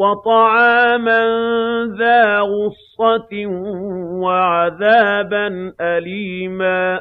وَطَعَامًا ذَا غُصَّةٍ وَعَذَابًا أَلِيمًا